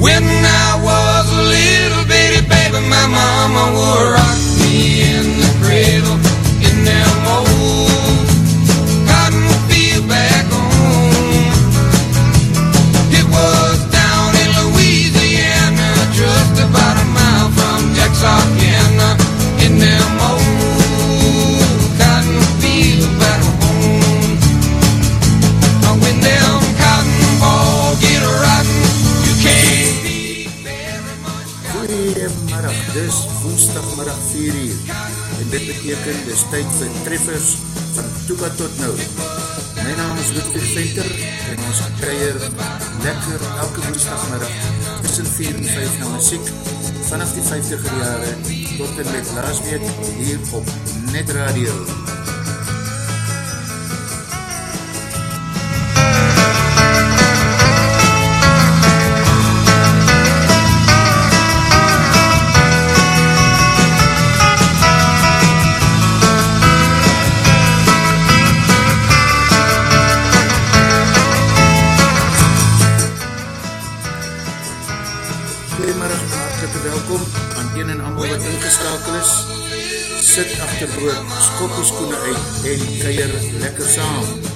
When 70 jaren. Tot en met laatst hier op Net Radio. so skop die skoene uit en keier lekker saam.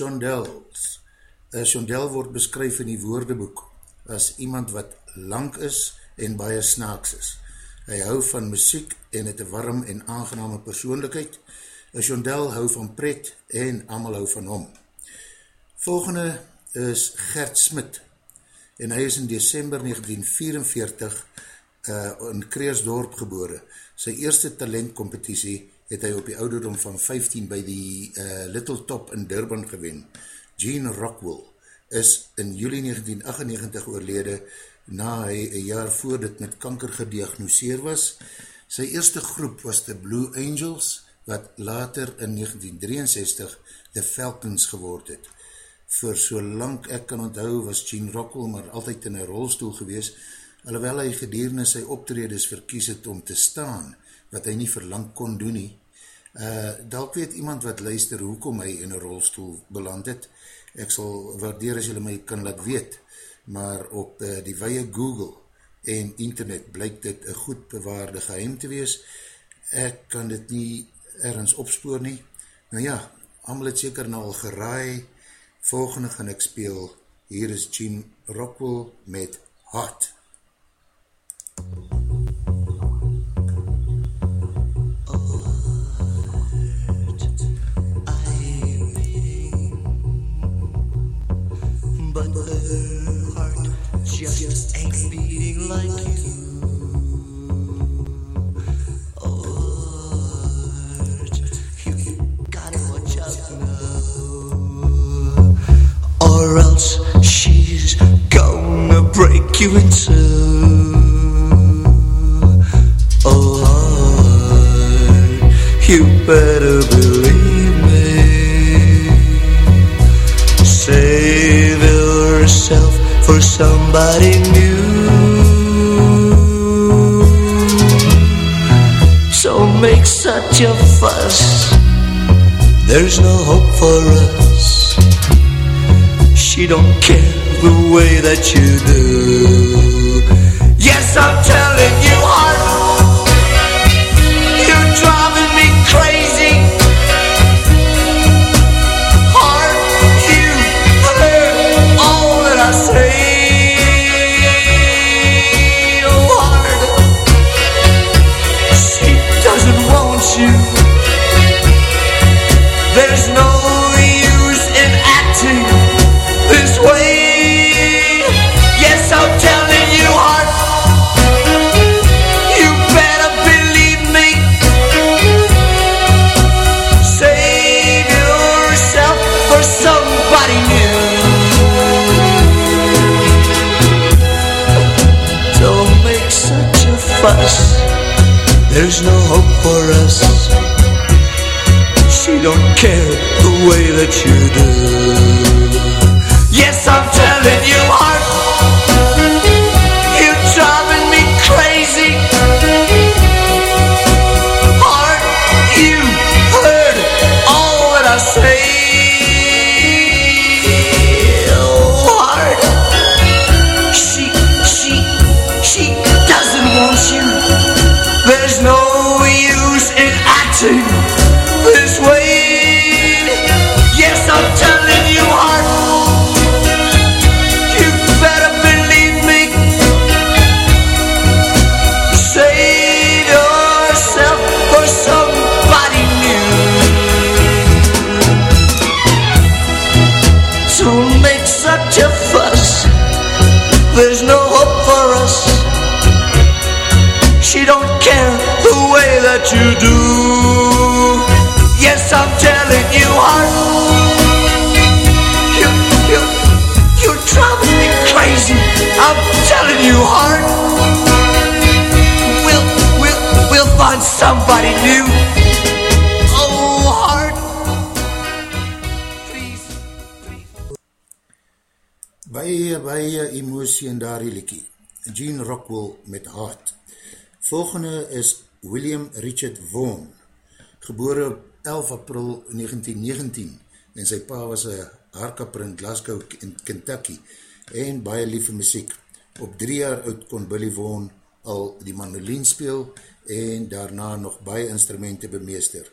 Shondells. Uh, Shondell word beskryf in die woordeboek as iemand wat lang is en baie snaaks is. Hy hou van muziek en het een warm en aangename persoonlijkheid. Shondell hou van pret en amal hou van hom. Volgende is Gert Smit en hy is in december 1944 uh, in Kreersdorp gebore. Sy eerste talentcompetitie het hy op die ouderdom van 15 by die uh, Little Top in Durban gewen. Gene Rockwell is in juli 1998 oorlede na hy een jaar voor dit met kanker gediagnoseer was. Sy eerste groep was The Blue Angels, wat later in 1963 The Falcons geword het. Voor so lang ek kan onthou was Gene Rockwell maar altyd in een rolstoel gewees, alhoewel hy gedurende sy optredes verkies het om te staan, wat hy nie verlang kon doen nie. Uh, dalk weet iemand wat luister hoekom hy in een rolstoel beland het. Ek sal waardeer as julle my kan laat weet, maar op uh, die weie Google en internet blyk dit een goed bewaarde geheim te wees. Ek kan dit nie ergens opspoor nie. Nou ja, allemaal het seker nou al geraai. Volgende gaan ek speel, hier is Gene Rockwell met Hot. Hot. Break you two. Oh, you better believe me. Save yourself for somebody new. So make such a fuss. There's no hope for us. She don't care the way that you do. Yes, I'm telling the Hart. Volgende is William Richard Vaughan, gebore op 11 april 1919 en sy pa was een haarkapper in Glasgow in Kentucky en baie lieve muziek. Op drie jaar oud kon Billy Vaughan al die mandolin speel en daarna nog baie instrumente bemeester.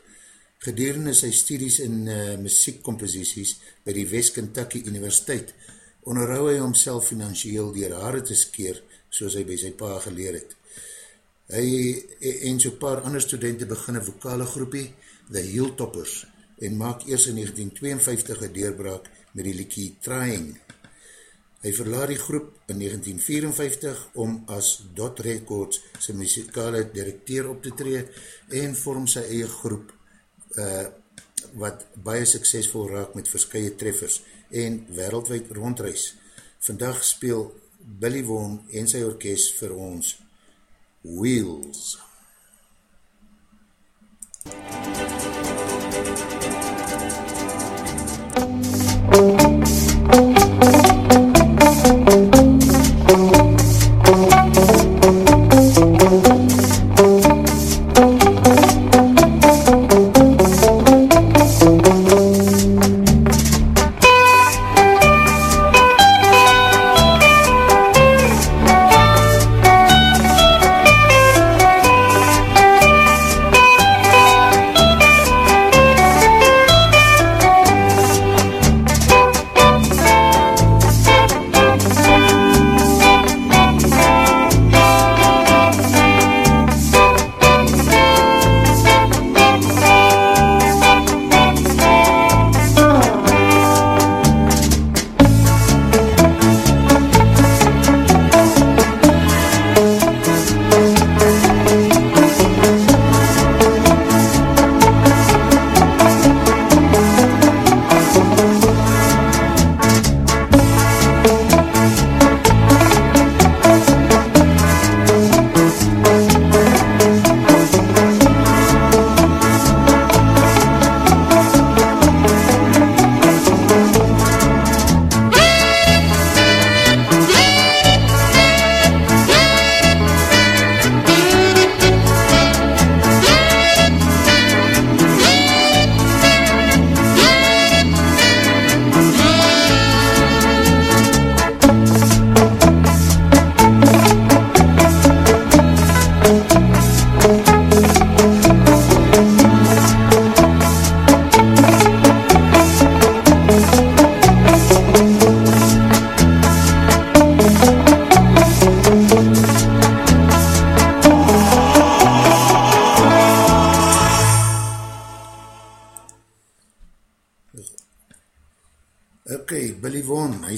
Gedurende sy studies in uh, muziekcomposities by die West Kentucky Universiteit onderhou hy homself financieel dier haare te skeer soos hy by sy pa geleer het. Hy en so paar ander studenten begin een vokale groepie, The Hilltoppers, en maak eers in 1952 een deurbraak met die liekie Trying. Hy verlaat die groep in 1954 om as Dot Records sy muzikale directeur op te tree en vorm sy eie groep uh, wat baie suksesvol raak met verskye treffers en wereldwijd rondreis. Vandag speel Billy Wong en sy orkest vir ons Wheels.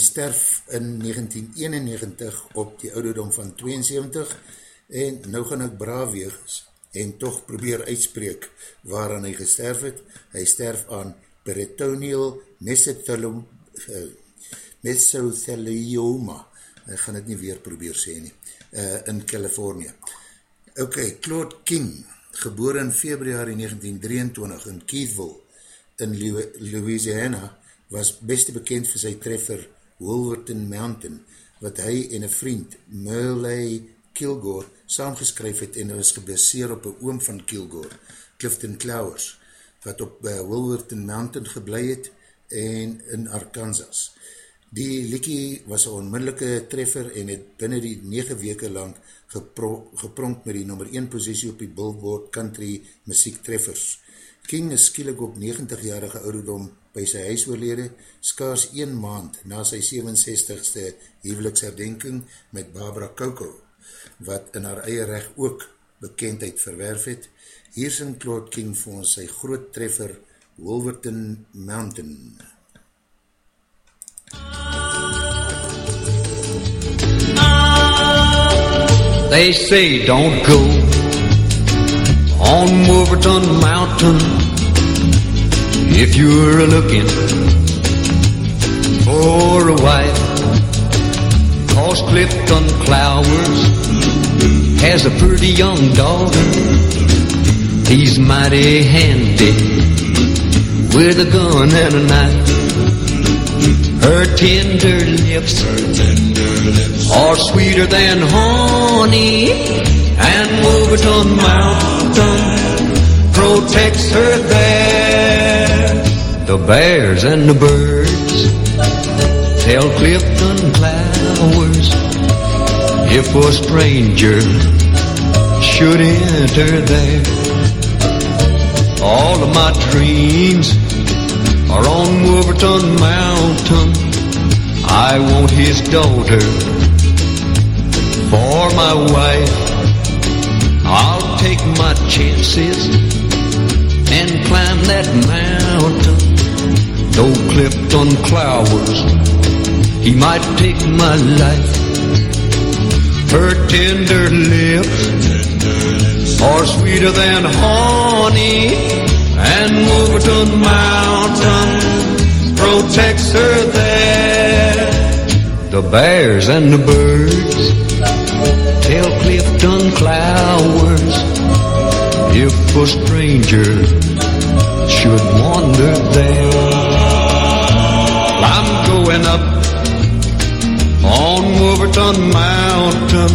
Sterf in 1991 op die ouderdom van 72 en nou gaan ek braaf wees en toch probeer uitspreek waaraan hy gesterf het. Hy sterf aan peritoneal mesothelioma. Ek gaan het nie weer probeer sê nie. Uh, in California. Ok, Claude King, geboor in februari 1923 in Keithville in Louisiana, was beste bekend vir sy treffer Wolverton Mountain, wat hy en een vriend, Merle Kilgore, saamgeskryf het en was gebaseer op een oom van Kilgore, Clifton Clowers, wat op uh, Wolverton Mountain geblei het en in Arkansas. Die liekie was een onmiddellike treffer en het binnen die 9 weke lang gepro gepronk met die nummer 1 positie op die Billboard Country Muziek Treffers. King is skielik op 90-jarige ouderdom by sy huis oorlede, skaars een maand na sy 67ste huweliksherdenking met Barbara Coco, wat in haar eie recht ook bekendheid verwerf het. Hier sing Claude King vir ons sy groot treffer Wolverton Mountain. They say don't go on Wolverton Mountain If you're looking for a wife, cause Clifton Clowers has a pretty young daughter. He's mighty handy with a gun and a knife. Her tender lips, are sweeter than honey, and Wolverton Mountain protects her there the bears and the birds tell Clifton Clowers if a stranger should enter there, all of my dreams are on Wolverton Mountain. I want his daughter for my wife. I'll take my chances and climb that mountain. Though Clifton Clowers, he might take my life. Her tender lips are sweeter than honey, and Wolverton Mountain protects her there. The bears and the birds tell Clifton Clowers if a stranger should wander there. Up on Wolverton Mountain.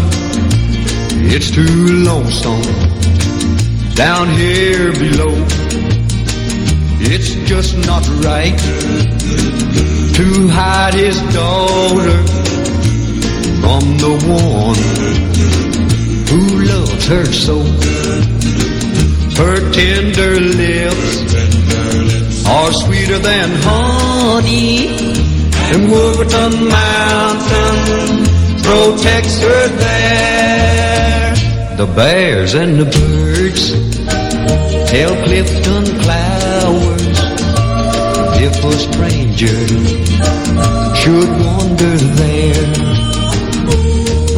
It's too lonesome down here below. It's just not right to hide his daughter from the one who loves her so. Her tender lips are sweeter than honey, and Wolverton Mountain protects her there. The bears and the birds tell Clifton Clowers if a stranger should wander there.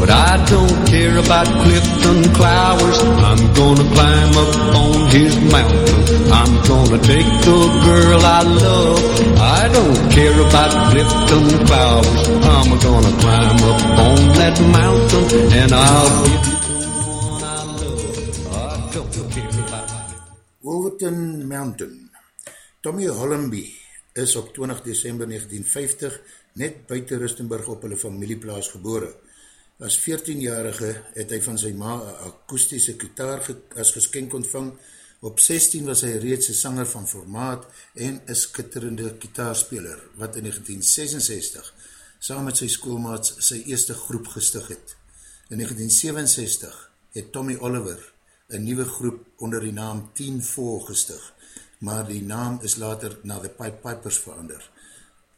I don't care about Clifton Clowers. I'm gonna climb up on his mountain. I'm gonna take the girl I love. I don't care about Clifton Clowers. I'm gonna climb up on that mountain and I'll get the one I love. I don't care about Wolverton Mountain. Tommy Hollenby is op 20 december 1950 net buiten Rustenburg op hulle familieplaas gebore. As 14-jarige het hy van sy ma een akoestiese kitaar ge as geskenk ontvang. Op 16 was hy reeds een sanger van formaat en een skitterende kitaarspeler, wat in 1966 saam met sy schoolmaats sy eerste groep gestig het. In 1967 het Tommy Oliver een nieuwe groep onder die naam Teen Four gestig, maar die naam is later na The Pipe Pipers verander.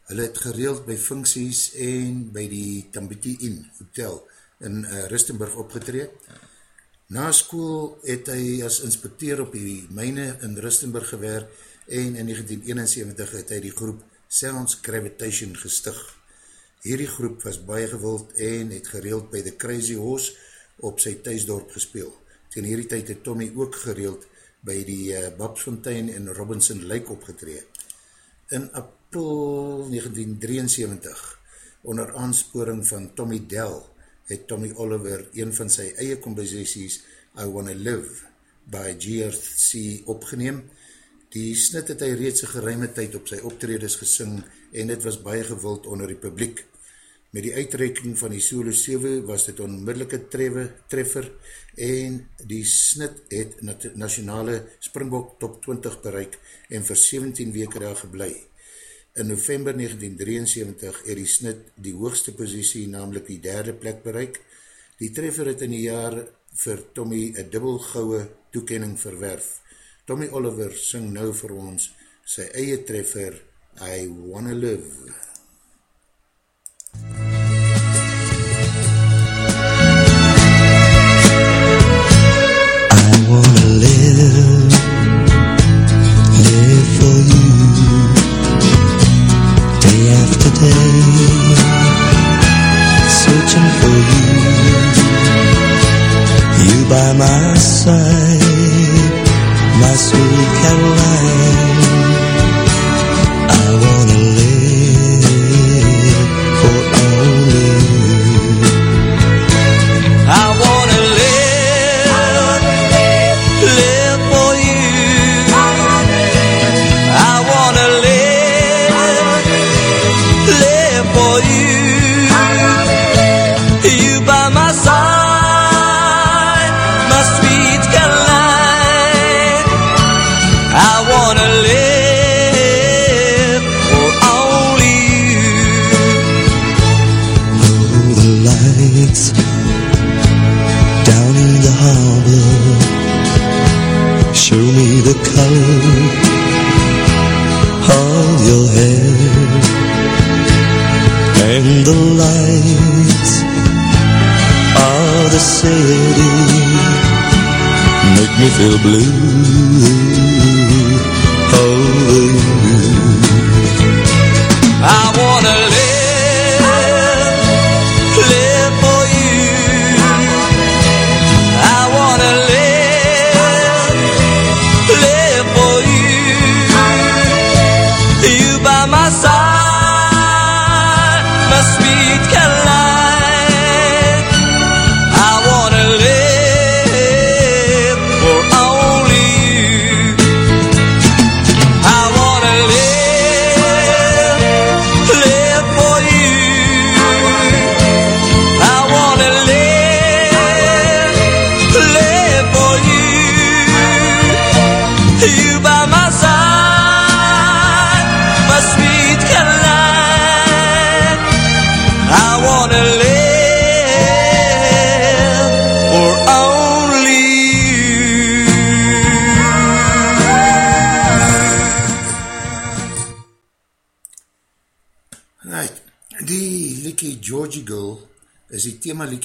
Hulle het gereeld by funksies en by die Tambiti Inn Hotel in uh, Rustenburg opgetreed. Na school het hy as inspecteur op die myne in Rustenburg gewerk en in 1971 het hy die groep Sounds Gravitation gestig. Hierdie groep was baie gewild en het gereeld by The Crazy Horse op sy thuisdorp gespeel. Ten hierdie tyd het Tommy ook gereeld by die uh, Babsfontein en Robinson Lake opgetreed. In april 1973, onder aansporing van Tommy Dell, het Tommy Oliver een van sy eie composities I Wanna Live by GRC opgeneem. Die snit het hy reeds een geruime tyd op sy optredes gesing en het was baie gewild onder die publiek. Met die uitreiking van die solo 7 was dit onmiddellike trewe, treffer en die snit het nationale Springbok top 20 bereik en vir 17 weke daar geblei. In november 1973 het die snit die hoogste posiesie, namelijk die derde plek bereik. Die treffer het in die jaar vir Tommy een dubbelgouwe toekenning verwerf. Tommy Oliver syng nou vir ons sy eie treffer I Wanna Live. My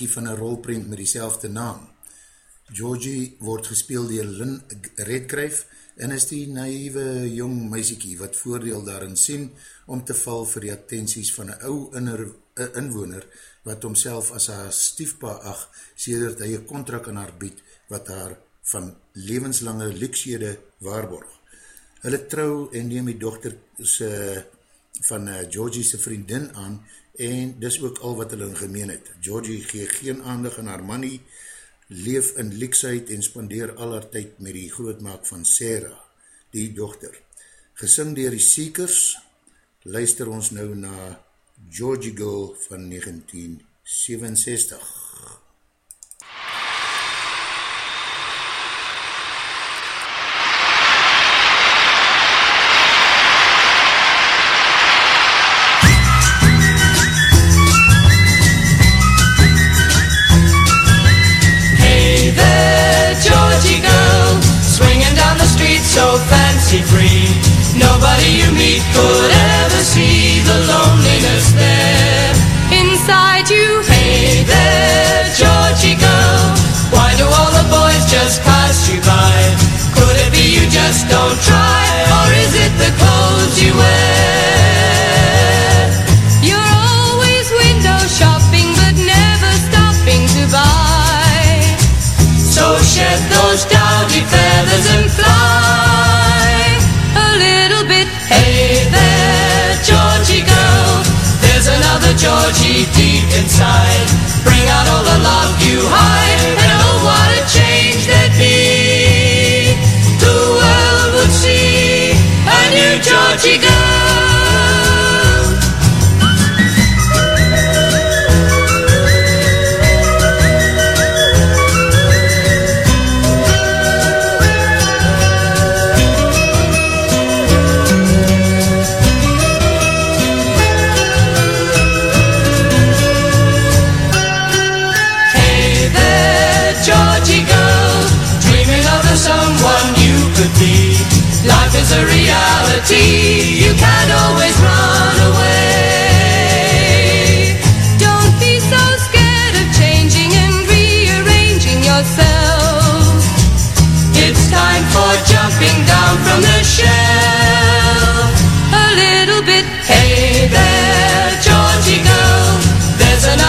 liekie van een rolprint met die naam. Georgie word gespeel dier Lynn Redgrave en is die naïeve jong meisiekie wat voordeel daarin sien om te val vir die attenties van een ou inner, inwoner wat homself as haar stiefpa ag sedert hy een contract aan haar bied wat haar van levenslange luksede waarborg. Hulle trou en neem die dochter se van uh, Georgie se vriendin aan en dis ook al wat hulle in gemeen het. Georgie gee geen aandig aan haar mannie, leef in leksheid en spandeer al haar tyd met die grootmaak van Sarah, die dochter. Gesing dier die Seekers, luister ons nou na Georgie Girl van 1967. Cristo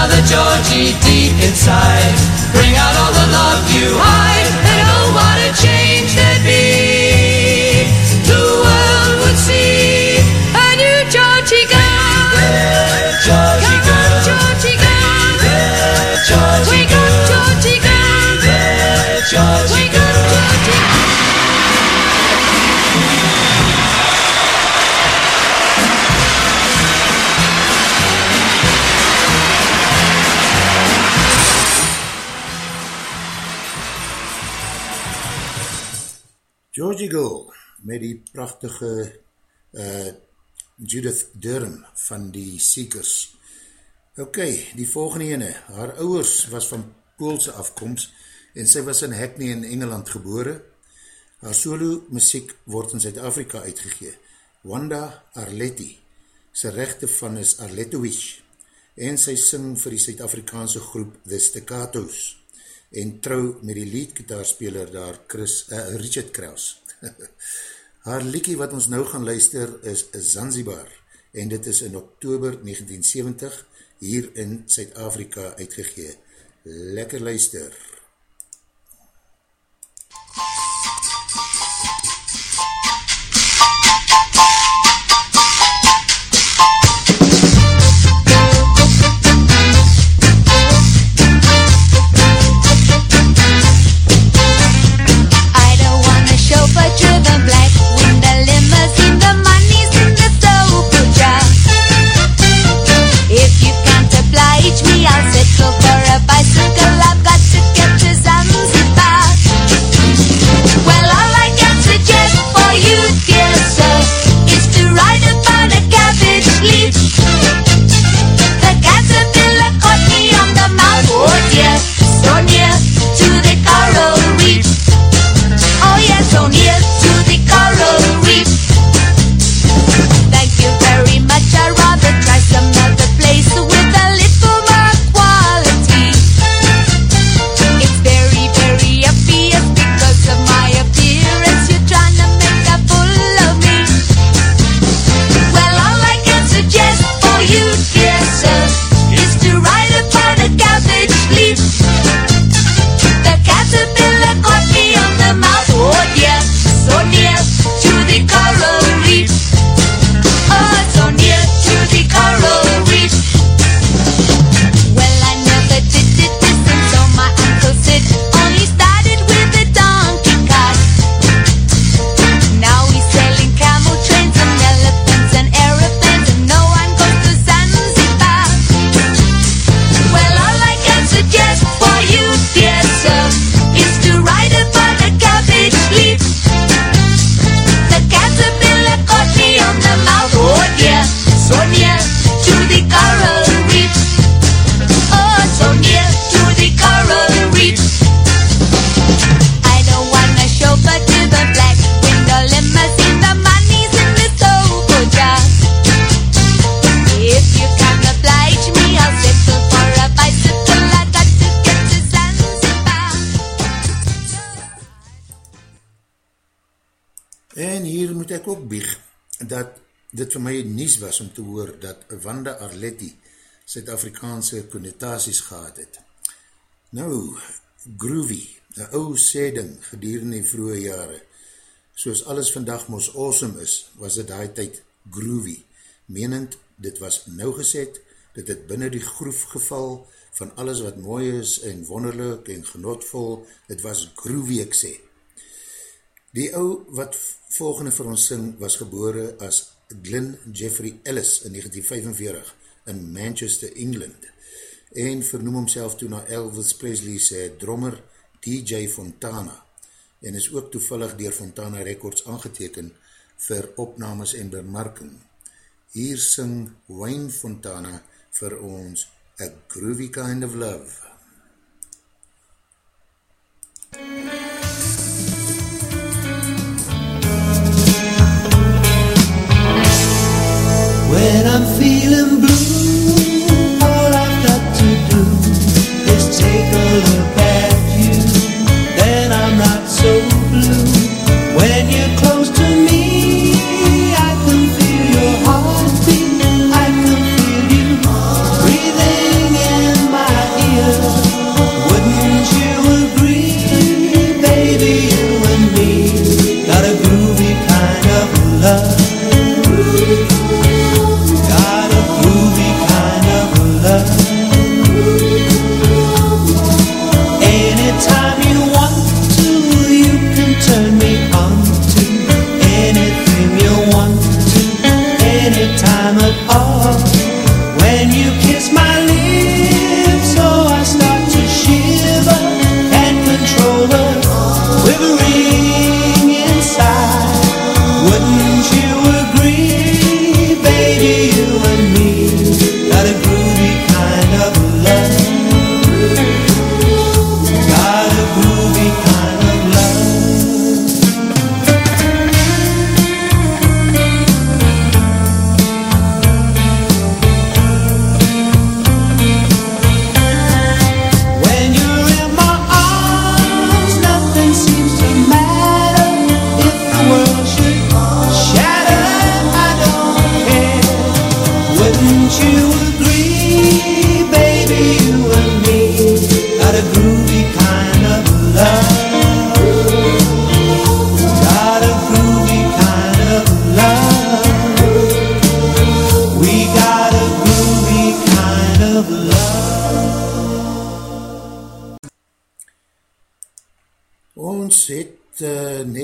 Another Georgie deep inside. Bring out all the love you hide, and oh, what a change there'd be. The world would see a new Georgie girl. Georgie girl. Georgie girl. Georgie Wake up, Georgie girl. Up, Georgie Eagle met die prachtige uh, Judith Durham van die Seekers. Ok, die volgende ene, haar ouwers was van Poolse afkomst en sy was in Hackney in Engeland gebore. Haar solo muziek word in Zuid-Afrika uitgegee. Wanda Arletti, sy rechte van is Arletowicz en sy sing vir die Suid-Afrikaanse groep The Staccatos en trou met die lead gitaarspeler daar Chris, uh, Richard Kraus. Haar liekie wat ons nou gaan luister is Zanzibar en dit is in oktober 1970 hier in Suid-Afrika uitgegee. Lekker luister! verkies was om te hoor dat Wanda Arletti Suid-Afrikaanse connotaties gehad het. Nou, Groovy, een ou sêding gedurende die vroege jare, soos alles vandag mos awesome is, was dit die tyd Groovy, menend dit was nou geset, dit het binnen die groef geval van alles wat mooi is en wonderlik en genotvol, dit was Groovy ek sê. Die ou wat volgende vir ons sing was gebore as Glyn Jeffrey Ellis in 1945 in Manchester, England en vernoem homself toe na Elvis Presley's drommer DJ Fontana en is ook toevallig dier Fontana Records aangeteken vir opnames en bemarking. Hier sing Wayne Fontana vir ons A Groovy Kind of Love.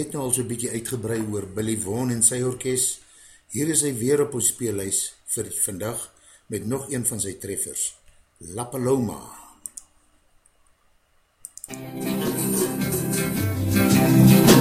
Net nou al so'n bykie uitgebrei oor Billy Vaughan en sy orkest. Hier is hy weer op ons speelhuis vir vandag met nog een van sy treffers, La Paloma. Nou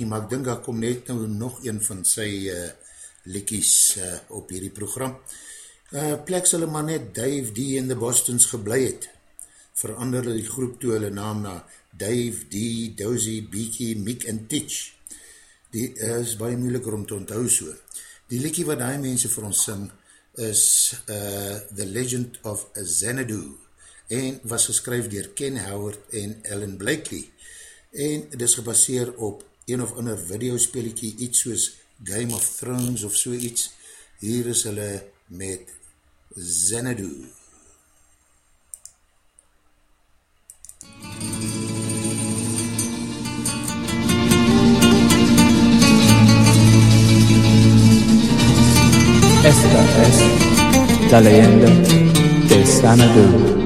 nie, maar ek dink daar kom net nou nog een van sy uh, liekies uh, op hierdie program. Uh, plek sal maar net Dave D in the Bostons geblei het. Verander die groep toe hulle naam na Dave D, Dozy, Beaky, Mick en Titch. Die uh, is baie moeiliker om te onthou so. Die liekie wat die mense vir ons sing is uh, The Legend of Xanadu en was geskryf dier Ken Howard en Ellen Blakely en het is gebaseer op een of ander videospeeliekie, iets soos Game of Thrones of so iets. Hier is hulle met Xanadu. Esta es la leyenda de Xanadu.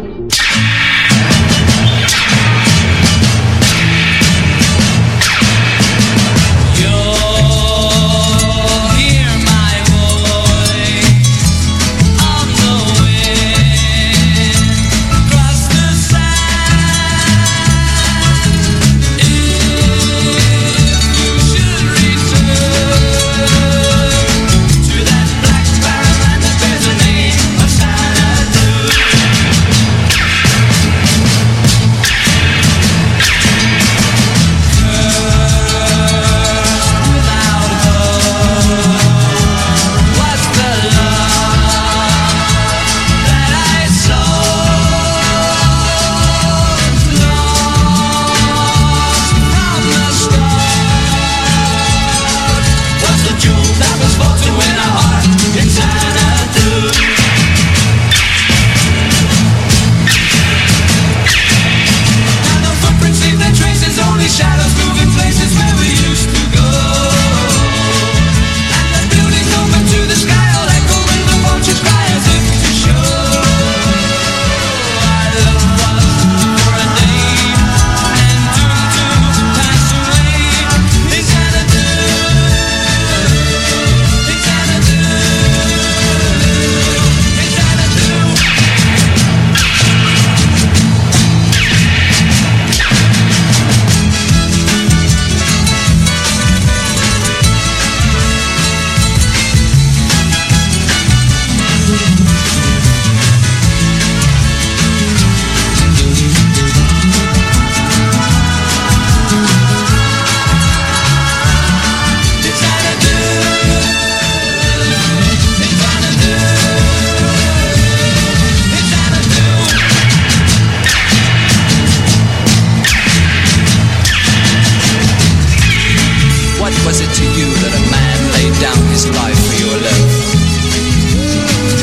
was it to you that a man laid down his life for your love?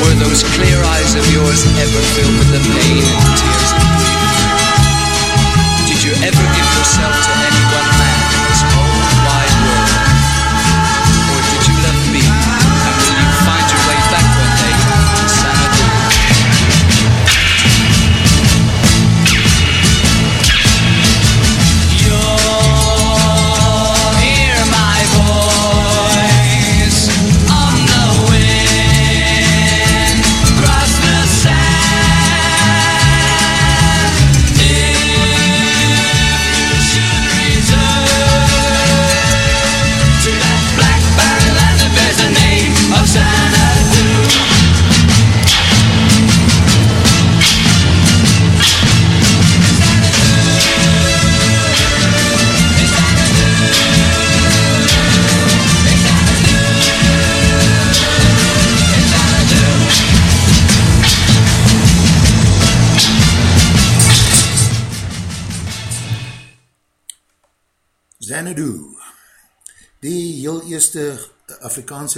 Were those clear eyes of yours ever filled with the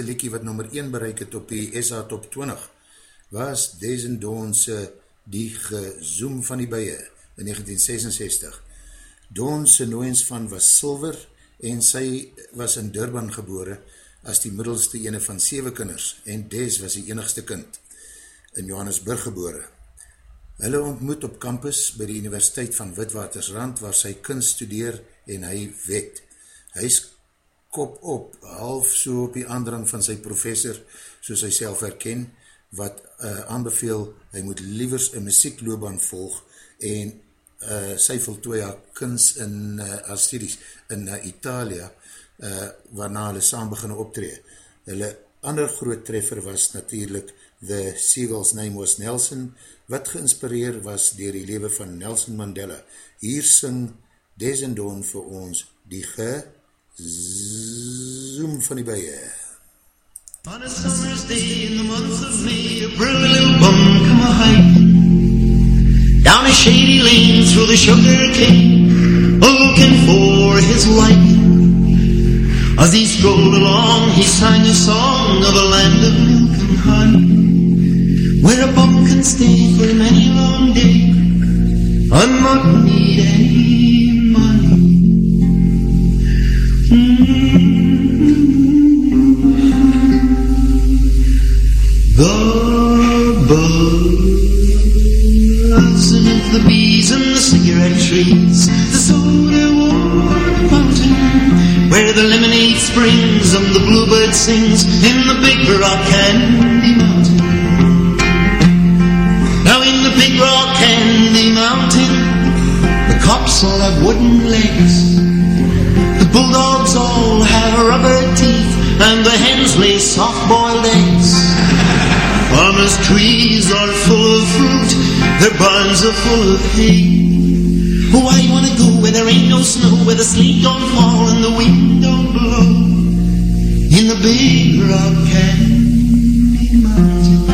Afrikaanse liekie wat nummer 1 bereik het op die SA Top 20 was Dezen Doonse Die Gezoom van die Beie in 1966. Doonse nooiens van was Silver en sy was in Durban gebore as die middelste ene van 7 kinders en Des was die enigste kind in Johannesburg gebore. Hulle ontmoet op campus by die Universiteit van Witwatersrand waar sy kunst studeer en hy wet. Hy is kop op, half so op die aandrang van sy professor, soos hy self herken, wat uh, aanbeveel, hy moet liewers een muziekloobaan volg en uh, sy voltooi haar kunst in uh, haar studies in uh, Italia, uh, waarna hulle saam beginne optree. Hulle ander groot treffer was natuurlijk The Seagull's Name Was Nelson, wat geïnspireer was dier die lewe van Nelson Mandela. Hier sing Desendon vir ons die gezoom van die beie. On a summer's day in the month of May, a burly little bum come a hike down a shady lane through the sugar cane, looking for his light. As he strolled along, he sang a song of a land of milk and honey, where a bum can stay for many long day and not need any the bees and the cigarette trees, the soda water fountain, where the lemonade springs and the bluebird sings in the big rock candy mountain. Now in the big rock candy mountain, the cops all have wooden legs. The bulldogs all have rubber teeth, and the hens lay soft-boiled eggs. Farmers' trees are full of fruit, their barns are full of hay. Oh, I wanna go where there ain't no snow, where the sleet don't fall and the wind don't blow. In the big rock candy mountain.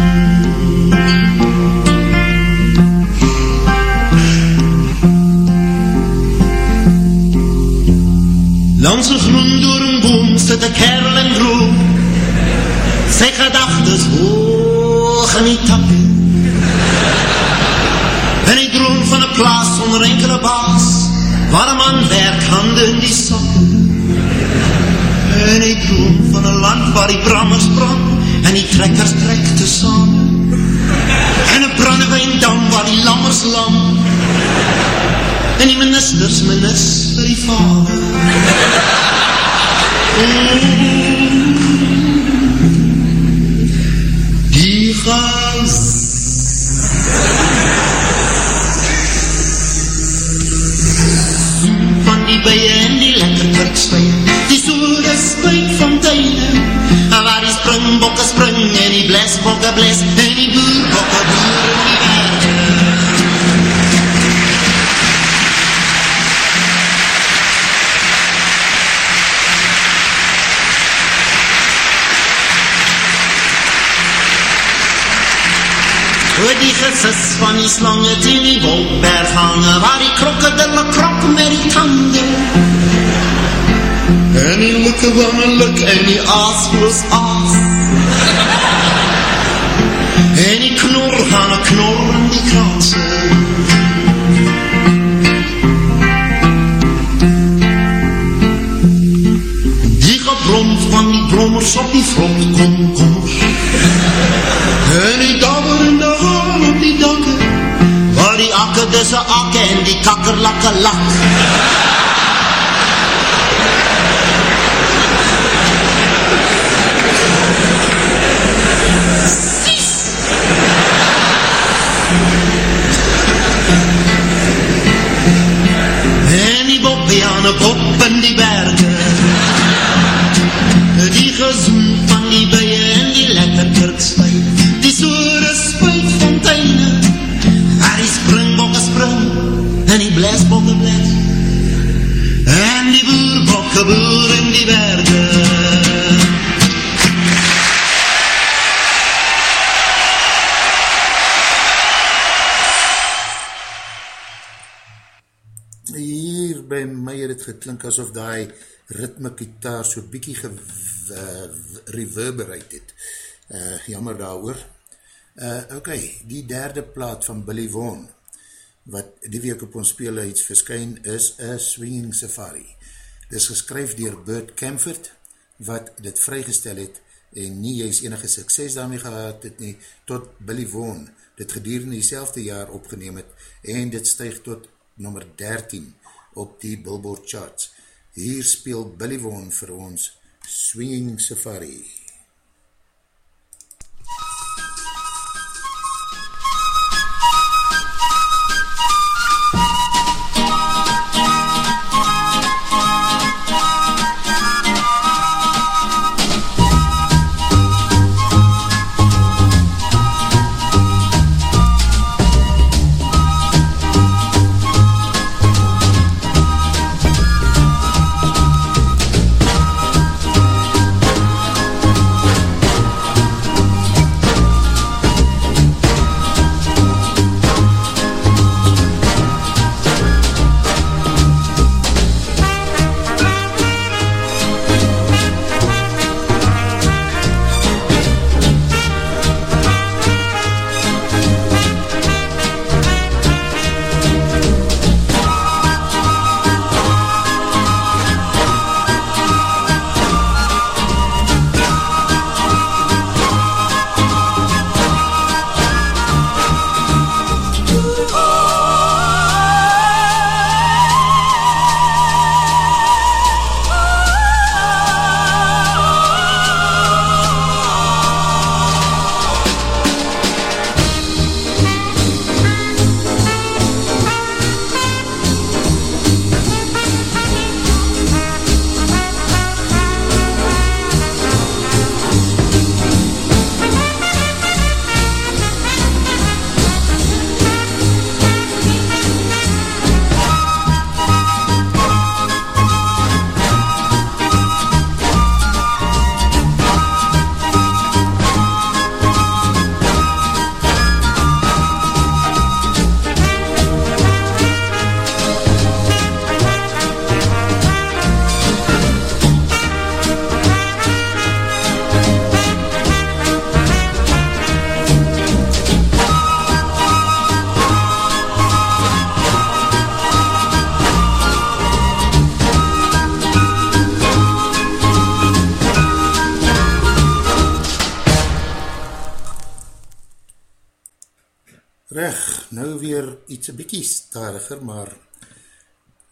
Langs een groen door een boom zit een kerel en droom. Zijn gedachtes hoog in die takken. En ik droom van een plaats zonder enkele baas. Waar een man werkt handen in die sokken. En ik droom van een land waar die brammers brand. En die trekkers trekt tezamen. En een brandewijndam waar die lammers lam. En die ministers minister die vader. Die Van die bijen en die lekker kurkspijen. Die soede spuitfonteinen. En waar die springbokken springen en die blesbokken bles. En die boerbokken boeren die Oor die gesis van die slange teen die wolkberg hange Waar die krokodille krok met die tanden En die likke wanne lik en die aas voels aas En die knor gaan een knor in die kraanse. Die gebrom van die brommers op die front komkommers. En waar die akke dis een akke en die kakkerlakke lak. En die boppie aan de kop in die bergen. Die gezoen boerbokke boer in die bergen. Hier by my het geklink asof die ritme gitaar so bykie ge reverberate het. Uh, jammer daar oor. Uh, ok, die derde plaat van Billy Vaughan, wat die week op ons speelhuids verskyn, is A Swinging Safari. Dit is geskryf dier Bert Camford, wat dit vrygestel het, en nie juist enige sukses daarmee gehad het nie, tot Billy Vaughan dit gedurende die jaar opgeneem het, en dit stuig tot nummer 13 op die Billboard charts. Hier speel Billy Vaughan vir ons Swinging Safari.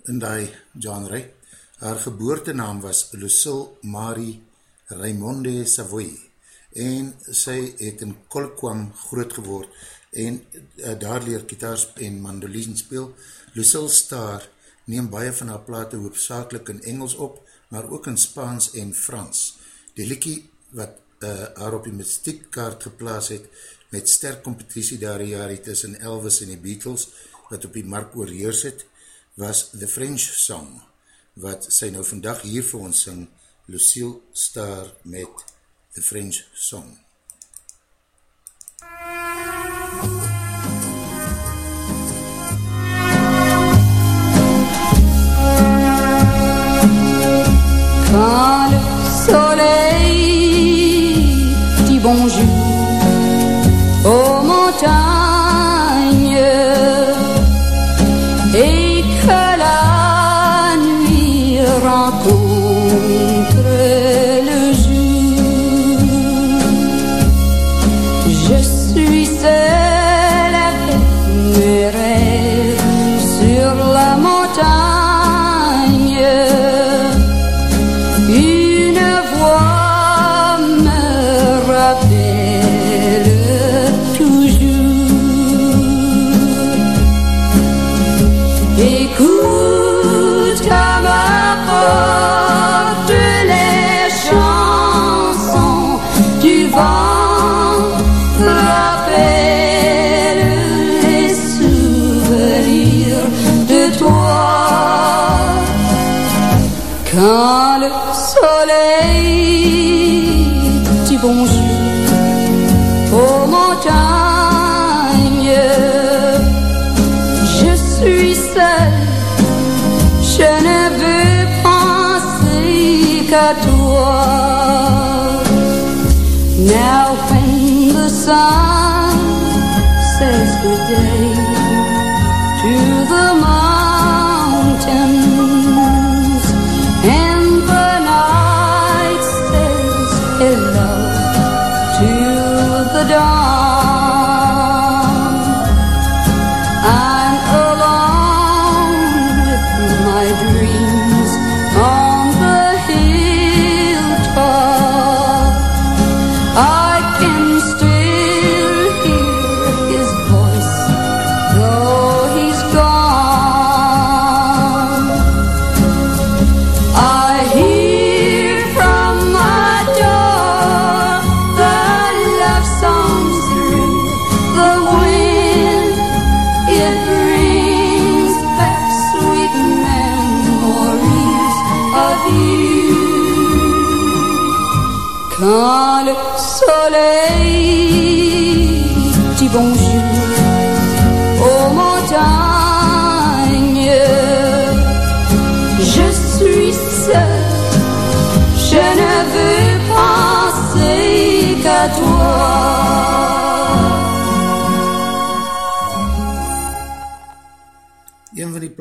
In die genre. Haar geboortenaam was Lucille Marie Raimonde Savoy en sy het in Kolkwam groot geword en uh, daar leer kitaars en mandolien speel. Lucille Star neem baie van haar plate hoofdzakelik in Engels op, maar ook in Spaans en Frans. Die liekie wat uh, haar op die mystiekkaart geplaas het, met sterk competitie daar die jare tussen Elvis en die Beatles, wat op die mark oorheers het, was The French Song, wat sy nou vandag hier vir ons sing, Lucille Star met The French Song. Quand le soleil dit bonjour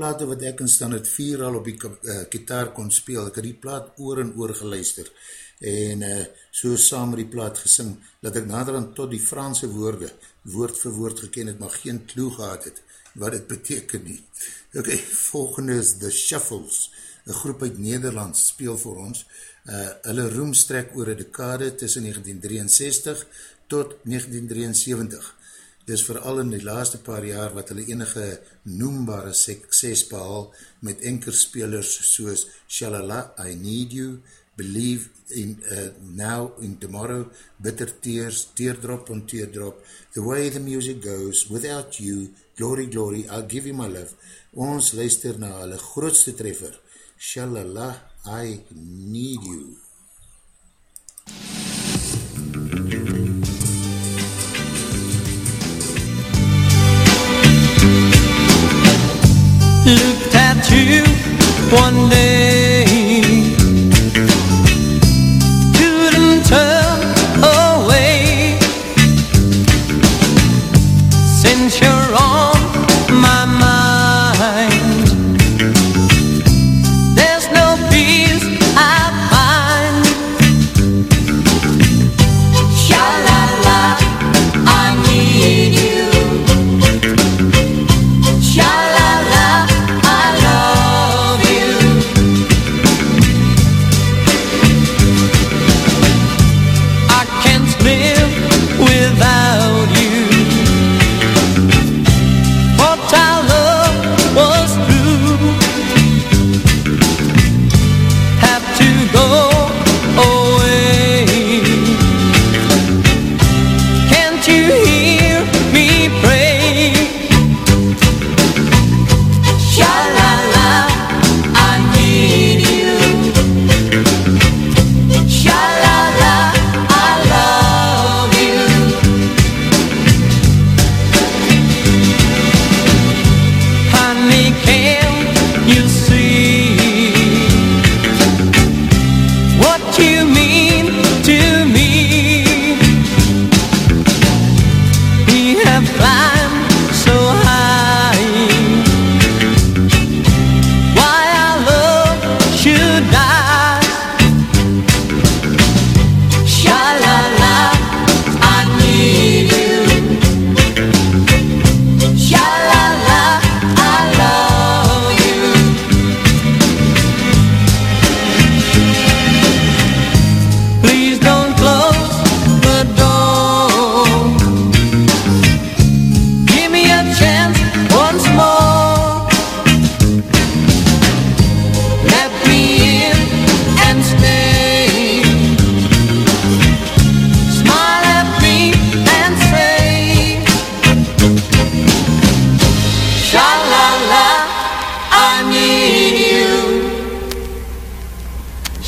plate wat ek in standaard 4 al op die uh, gitaar kon speel, ek het die plaat oor en oor geluister en uh, so saam met die plaat gesing, dat ek naderhand tot die Franse woorde, woord vir woord geken het, maar geen clue gehad het, wat het beteken nie. Ok, volgende is The Shuffles, een groep uit Nederland speel vir ons, uh, hulle roemstrek oor een dekade tussen 1963 tot 1973, dis vooral in die laaste paar jaar wat hulle enige noembare sukses behaal met enkerspelers soos Shalala, I Need You, Believe in uh, Now in Tomorrow, Bitter Tears, Teardrop on Teardrop, The Way the Music Goes, Without You, Glory Glory, I'll Give You My Love. Ons luister na hulle grootste treffer, Shalala, I Need You. Looked at you one day.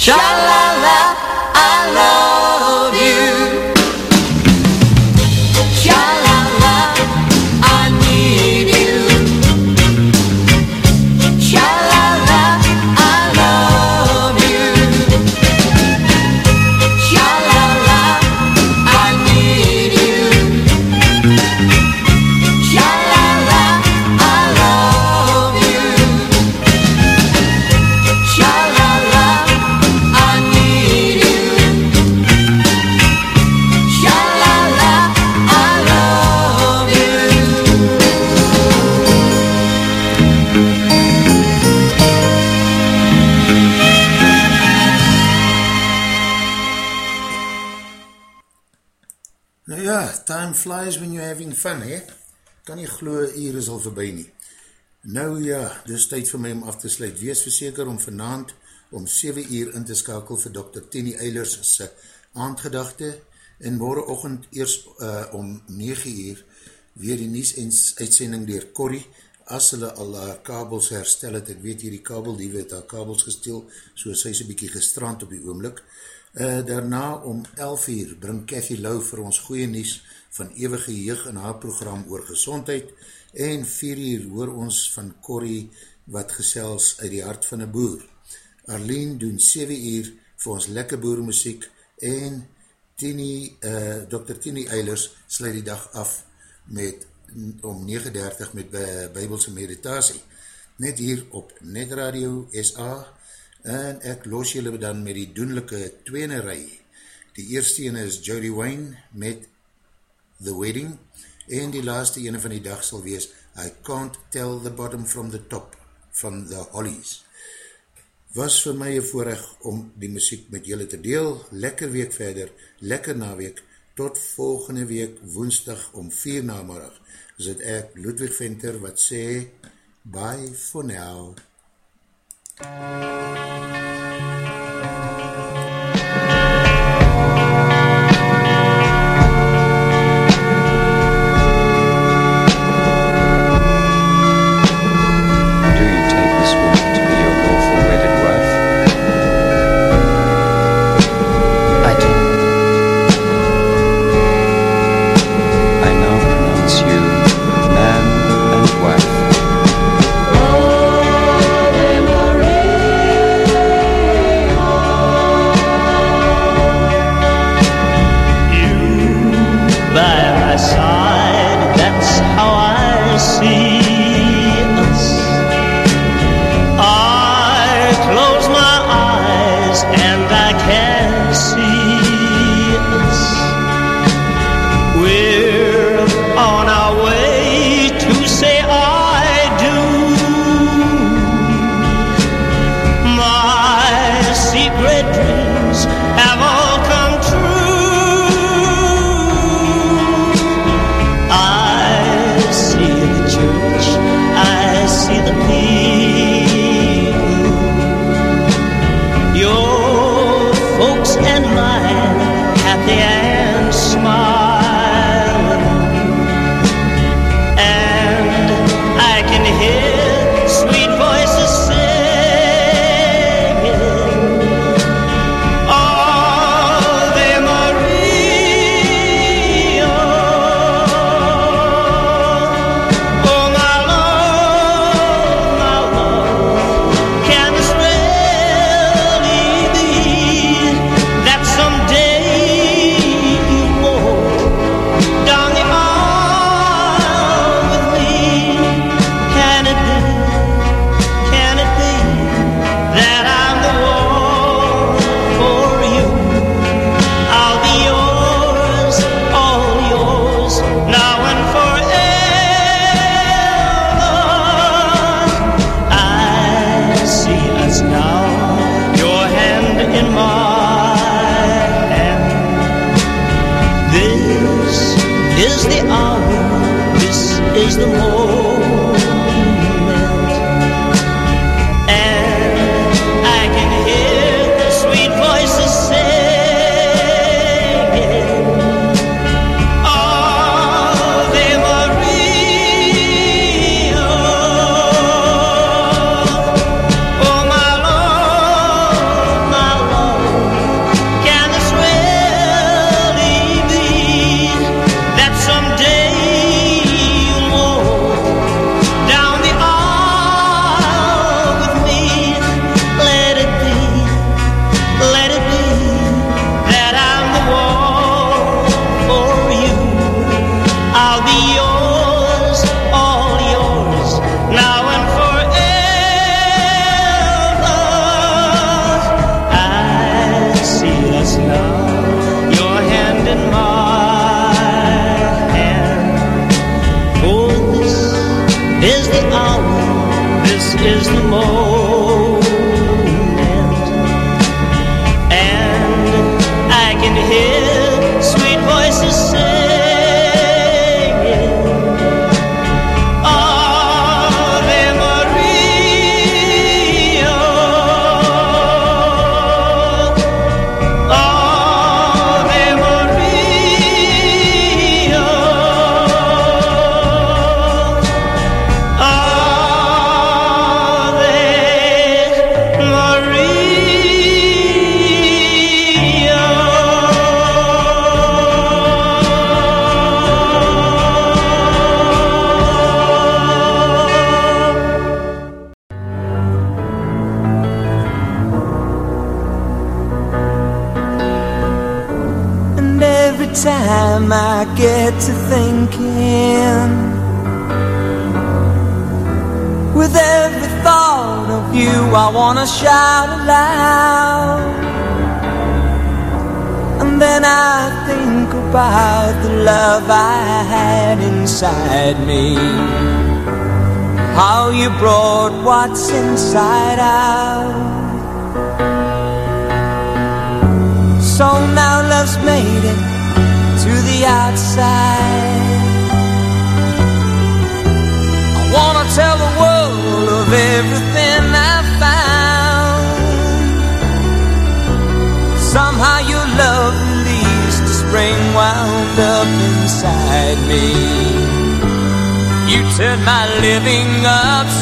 Sha-la-la, I love fun, he? Kan nie glo, hier is al voorbij nie. Nou ja, dis tyd vir my om af te sluit. Wees verseker om vanavond om 7 uur in te skakel vir Dr. Tini Eilers sy aandgedachte en morgenochtend eers uh, om 9 uur weer die nies uitsending dier Corrie as hulle al haar kabels herstel het, ek weet hier die kabel, die het haar kabels gesteel, so is een bykie gestrand op die oomlik. Uh, daarna om 11 uur bring Cathy Lou vir ons goeie nies van eeuwige jeug in haar program oor gezondheid en 4 uur hoor ons van Corrie wat gesels uit die hart van een boer. Arlene doen 7 uur vir ons lekker boermuziek en Tini, uh, Dr. Tini Eilers sluit die dag af met om 9.30 met by, bybelse meditasie. Net hier op Net Radio SA en ek los julle dan met die doenlijke tweene rij. Die eerste ene is Jody Wayne met The Wedding en die laaste ene van die dag sal wees I Can't Tell the Bottom from the Top van The Hollies. Was vir my een voorrecht om die muziek met julle te deel. Lekker week verder, lekker naweek, tot volgende week woensdag om 4 namiddag. Is het ek, Ludwig Venter, wat sê, bye for now. Do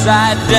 upside down.